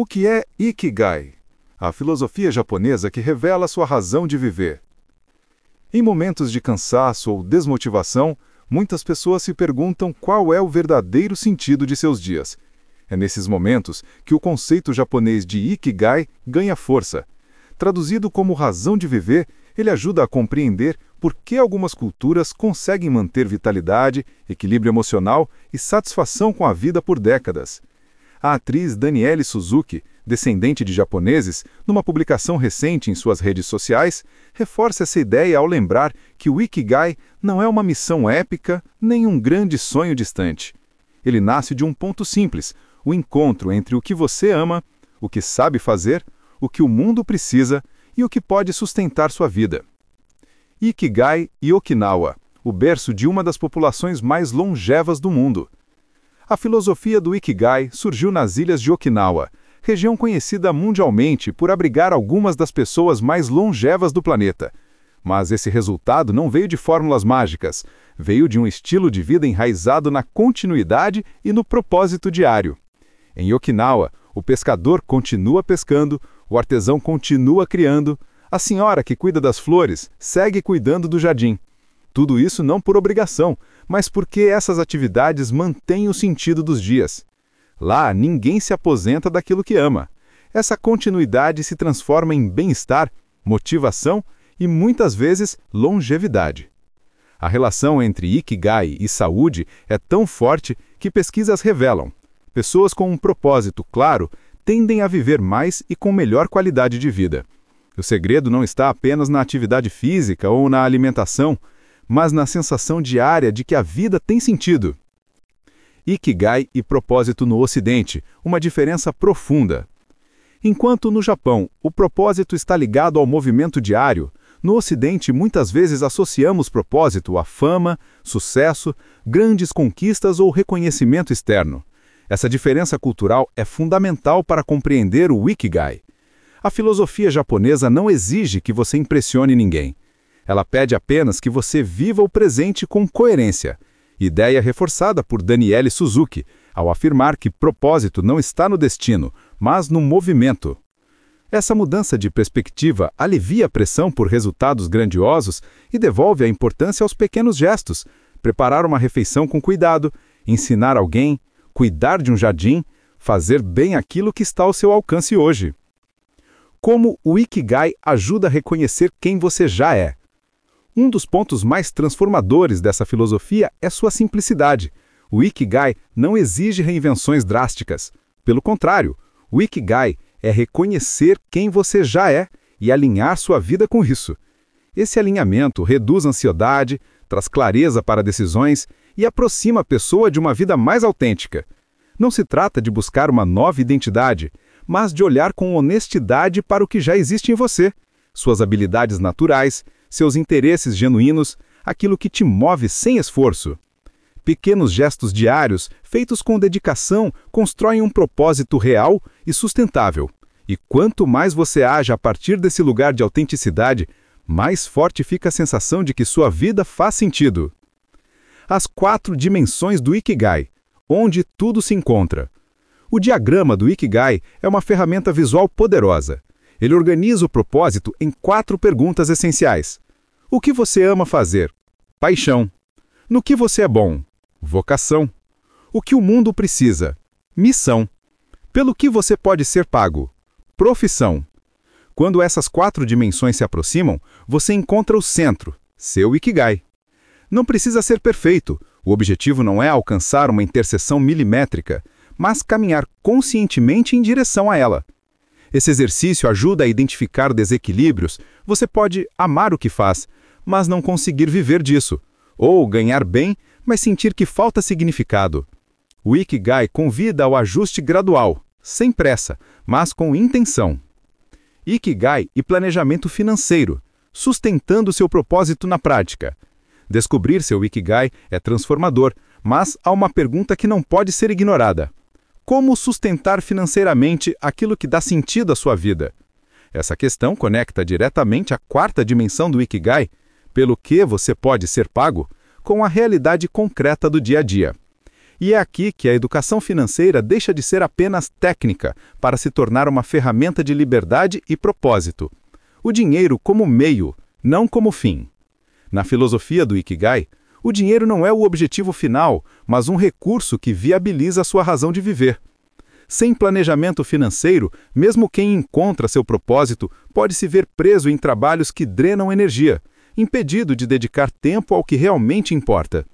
O que é Ikigai? A filosofia japonesa que revela sua razão de viver. Em momentos de cansaço ou desmotivação, muitas pessoas se perguntam qual é o verdadeiro sentido de seus dias. É nesses momentos que o conceito japonês de Ikigai ganha força. Traduzido como razão de viver, ele ajuda a compreender por que algumas culturas conseguem manter vitalidade, equilíbrio emocional e satisfação com a vida por décadas. A atriz Danielle Suzuki, descendente de japoneses, numa publicação recente em suas redes sociais, reforça essa ideia ao lembrar que o Ikigai não é uma missão épica nem um grande sonho distante. Ele nasce de um ponto simples, o encontro entre o que você ama, o que sabe fazer, o que o mundo precisa e o que pode sustentar sua vida. Ikigai e Okinawa, o berço de uma das populações mais longevas do mundo. A filosofia do Ikigai surgiu nas ilhas de Okinawa, região conhecida mundialmente por abrigar algumas das pessoas mais longevas do planeta. Mas esse resultado não veio de fórmulas mágicas, veio de um estilo de vida enraizado na continuidade e no propósito diário. Em Okinawa, o pescador continua pescando, o artesão continua criando, a senhora que cuida das flores segue cuidando do jardim. Tudo isso não por obrigação, mas porque essas atividades mantêm o sentido dos dias. Lá, ninguém se aposenta daquilo que ama. Essa continuidade se transforma em bem-estar, motivação e muitas vezes longevidade. A relação entre Ikigai e saúde é tão forte que pesquisas revelam: pessoas com um propósito claro tendem a viver mais e com melhor qualidade de vida. O segredo não está apenas na atividade física ou na alimentação, mas na sensação diária de que a vida tem sentido. Ikigai e propósito no Ocidente, uma diferença profunda. Enquanto no Japão o propósito está ligado ao movimento diário, no Ocidente muitas vezes associamos propósito a fama, sucesso, grandes conquistas ou reconhecimento externo. Essa diferença cultural é fundamental para compreender o Ikigai. A filosofia japonesa não exige que você impressione ninguém. Ela pede apenas que você viva o presente com coerência. Ideia reforçada por Daniele Suzuki, ao afirmar que propósito não está no destino, mas no movimento. Essa mudança de perspectiva alivia a pressão por resultados grandiosos e devolve a importância aos pequenos gestos. Preparar uma refeição com cuidado, ensinar alguém, cuidar de um jardim, fazer bem aquilo que está ao seu alcance hoje. Como o Ikigai ajuda a reconhecer quem você já é. Um dos pontos mais transformadores dessa filosofia é sua simplicidade. O Ikigai não exige reinvenções drásticas. Pelo contrário, o Ikigai é reconhecer quem você já é e alinhar sua vida com isso. Esse alinhamento reduz ansiedade, traz clareza para decisões e aproxima a pessoa de uma vida mais autêntica. Não se trata de buscar uma nova identidade, mas de olhar com honestidade para o que já existe em você, suas habilidades naturais, seus interesses genuínos, aquilo que te move sem esforço. Pequenos gestos diários, feitos com dedicação, constroem um propósito real e sustentável. E quanto mais você age a partir desse lugar de autenticidade, mais forte fica a sensação de que sua vida faz sentido. As quatro dimensões do Ikigai, onde tudo se encontra. O diagrama do Ikigai é uma ferramenta visual poderosa. Ele organiza o propósito em quatro perguntas essenciais. O que você ama fazer? Paixão. No que você é bom? Vocação. O que o mundo precisa? Missão. Pelo que você pode ser pago? Profissão. Quando essas quatro dimensões se aproximam, você encontra o centro, seu Ikigai. Não precisa ser perfeito. O objetivo não é alcançar uma interseção milimétrica, mas caminhar conscientemente em direção a ela. Esse exercício ajuda a identificar desequilíbrios. Você pode amar o que faz, mas não conseguir viver disso, ou ganhar bem, mas sentir que falta significado. O Ikigai convida ao ajuste gradual, sem pressa, mas com intenção. Ikigai e planejamento financeiro, sustentando seu propósito na prática. Descobrir seu Ikigai é transformador, mas há uma pergunta que não pode ser ignorada. Como sustentar financeiramente aquilo que dá sentido à sua vida? Essa questão conecta diretamente a quarta dimensão do Ikigai, pelo que você pode ser pago, com a realidade concreta do dia a dia. E é aqui que a educação financeira deixa de ser apenas técnica para se tornar uma ferramenta de liberdade e propósito. O dinheiro como meio, não como fim. Na filosofia do Ikigai, o dinheiro não é o objetivo final, mas um recurso que viabiliza a sua razão de viver. Sem planejamento financeiro, mesmo quem encontra seu propósito pode se ver preso em trabalhos que drenam energia, impedido de dedicar tempo ao que realmente importa.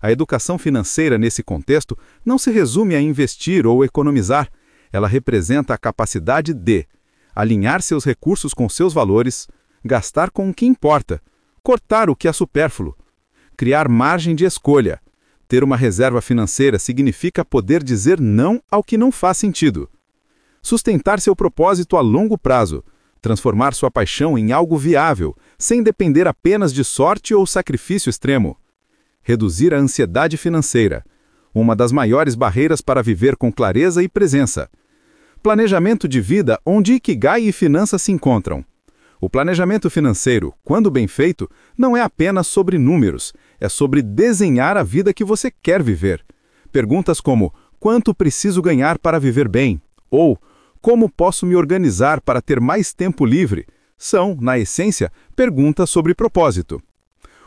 A educação financeira, nesse contexto, não se resume a investir ou economizar. Ela representa a capacidade de alinhar seus recursos com seus valores, gastar com o que importa, cortar o que é supérfluo, criar margem de escolha. Ter uma reserva financeira significa poder dizer não ao que não faz sentido. Sustentar seu propósito a longo prazo, transformar sua paixão em algo viável, sem depender apenas de sorte ou sacrifício extremo reduzir a ansiedade financeira, uma das maiores barreiras para viver com clareza e presença. Planejamento de vida onde Ikigai e finanças se encontram. O planejamento financeiro, quando bem feito, não é apenas sobre números, é sobre desenhar a vida que você quer viver. Perguntas como: quanto preciso ganhar para viver bem? Ou como posso me organizar para ter mais tempo livre? São, na essência, perguntas sobre propósito.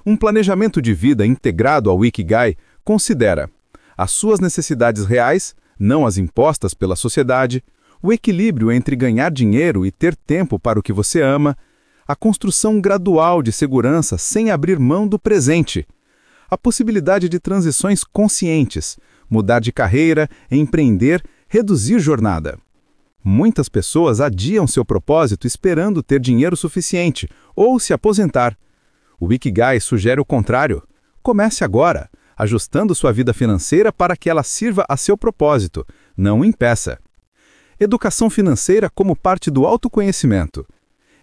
Um planejamento de vida integrado ao Ikigai considera as suas necessidades reais, não as impostas pela sociedade, o equilíbrio entre ganhar dinheiro e ter tempo para o que você ama, a construção gradual de segurança sem abrir mão do presente, a possibilidade de transições conscientes, mudar de carreira, empreender, reduzir jornada. Muitas pessoas adiam seu propósito esperando ter dinheiro suficiente ou se aposentar, o Ikigai sugere o contrário. Comece agora, ajustando sua vida financeira para que ela sirva a seu propósito, não impeça. Educação financeira como parte do autoconhecimento.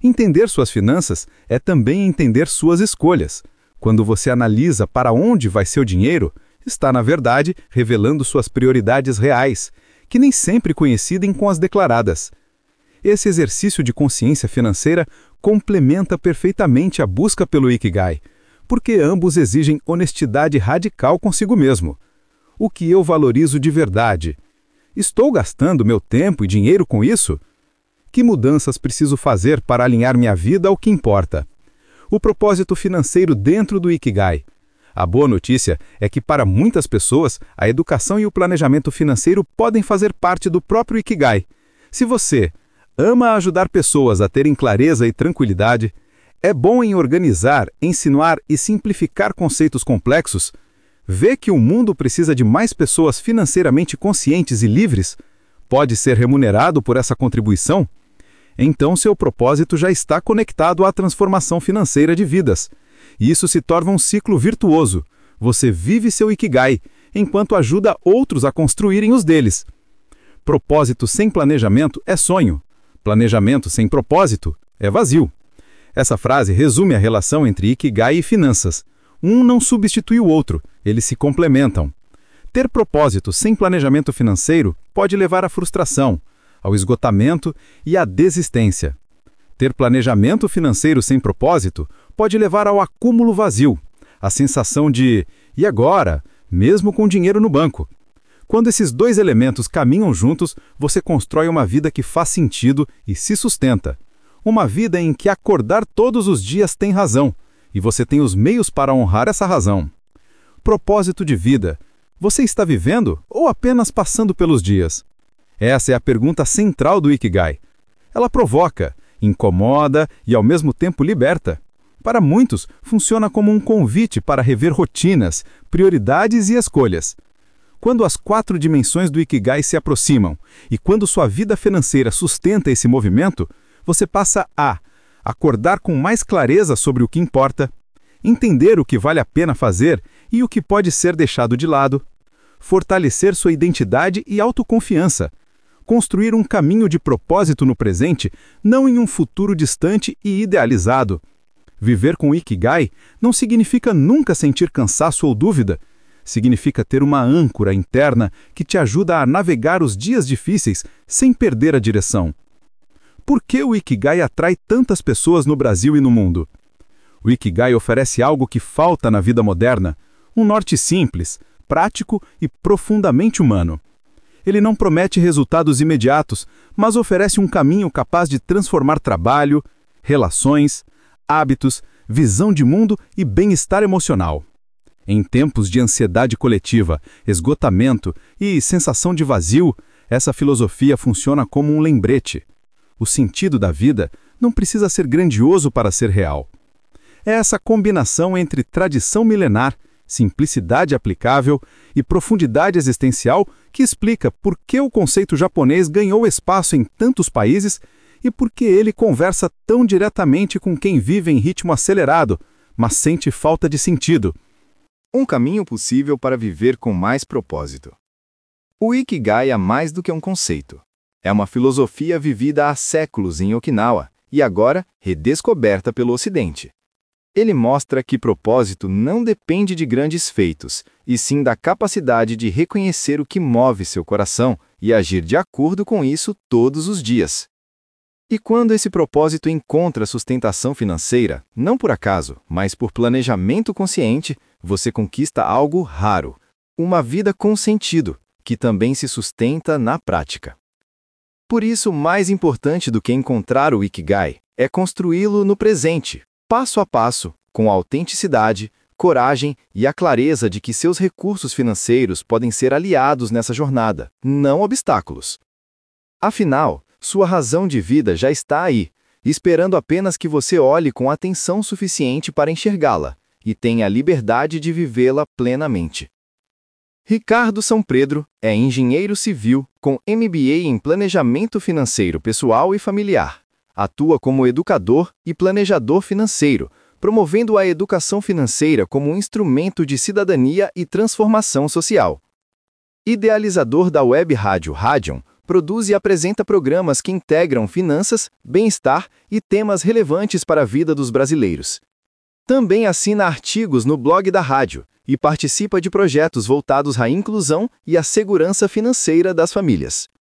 Entender suas finanças é também entender suas escolhas. Quando você analisa para onde vai seu dinheiro, está, na verdade, revelando suas prioridades reais, que nem sempre coincidem com as declaradas. Esse exercício de consciência financeira complementa perfeitamente a busca pelo Ikigai, porque ambos exigem honestidade radical consigo mesmo. O que eu valorizo de verdade? Estou gastando meu tempo e dinheiro com isso? Que mudanças preciso fazer para alinhar minha vida ao que importa? O propósito financeiro dentro do Ikigai. A boa notícia é que, para muitas pessoas, a educação e o planejamento financeiro podem fazer parte do próprio Ikigai. Se você, ama ajudar pessoas a terem clareza e tranquilidade, é bom em organizar, ensinar e simplificar conceitos complexos, vê que o mundo precisa de mais pessoas financeiramente conscientes e livres, pode ser remunerado por essa contribuição, então seu propósito já está conectado à transformação financeira de vidas. E isso se torna um ciclo virtuoso. Você vive seu Ikigai, enquanto ajuda outros a construírem os deles. Propósito sem planejamento é sonho, Planejamento sem propósito é vazio. Essa frase resume a relação entre Ikigai e finanças. Um não substitui o outro, eles se complementam. Ter propósito sem planejamento financeiro pode levar à frustração, ao esgotamento e à desistência. Ter planejamento financeiro sem propósito pode levar ao acúmulo vazio, a sensação de e agora, mesmo com dinheiro no banco, quando esses dois elementos caminham juntos, você constrói uma vida que faz sentido e se sustenta. Uma vida em que acordar todos os dias tem razão, e você tem os meios para honrar essa razão. Propósito de vida. Você está vivendo ou apenas passando pelos dias? Essa é a pergunta central do Ikigai. Ela provoca, incomoda e ao mesmo tempo liberta. Para muitos, funciona como um convite para rever rotinas, prioridades e escolhas. Quando as quatro dimensões do Ikigai se aproximam e quando sua vida financeira sustenta esse movimento, você passa a acordar com mais clareza sobre o que importa, entender o que vale a pena fazer e o que pode ser deixado de lado, fortalecer sua identidade e autoconfiança, construir um caminho de propósito no presente, não em um futuro distante e idealizado. Viver com Ikigai não significa nunca sentir cansaço ou dúvida significa ter uma âncora interna que te ajuda a navegar os dias difíceis sem perder a direção. Por que o Ikigai atrai tantas pessoas no Brasil e no mundo? O Ikigai oferece algo que falta na vida moderna: um norte simples, prático e profundamente humano. Ele não promete resultados imediatos, mas oferece um caminho capaz de transformar trabalho, relações, hábitos, visão de mundo e bem-estar emocional. Em tempos de ansiedade coletiva, esgotamento e sensação de vazio, essa filosofia funciona como um lembrete. O sentido da vida não precisa ser grandioso para ser real. É essa combinação entre tradição milenar, simplicidade aplicável e profundidade existencial que explica por que o conceito japonês ganhou espaço em tantos países e por que ele conversa tão diretamente com quem vive em ritmo acelerado, mas sente falta de sentido. Um caminho possível para viver com mais propósito. O Ikigai é mais do que um conceito. É uma filosofia vivida há séculos em Okinawa e agora redescoberta pelo Ocidente. Ele mostra que propósito não depende de grandes feitos, e sim da capacidade de reconhecer o que move seu coração e agir de acordo com isso todos os dias. E quando esse propósito encontra sustentação financeira, não por acaso, mas por planejamento consciente, você conquista algo raro, uma vida com sentido, que também se sustenta na prática. Por isso, mais importante do que encontrar o Ikigai é construí-lo no presente, passo a passo, com autenticidade, coragem e a clareza de que seus recursos financeiros podem ser aliados nessa jornada, não obstáculos. Afinal, sua razão de vida já está aí, esperando apenas que você olhe com atenção suficiente para enxergá-la e tenha a liberdade de vivê-la plenamente. Ricardo São Pedro é engenheiro civil com MBA em Planejamento Financeiro Pessoal e Familiar. Atua como educador e planejador financeiro, promovendo a educação financeira como um instrumento de cidadania e transformação social. Idealizador da web rádio Radion, produz e apresenta programas que integram finanças, bem-estar e temas relevantes para a vida dos brasileiros. Também assina artigos no blog da rádio e participa de projetos voltados à inclusão e à segurança financeira das famílias.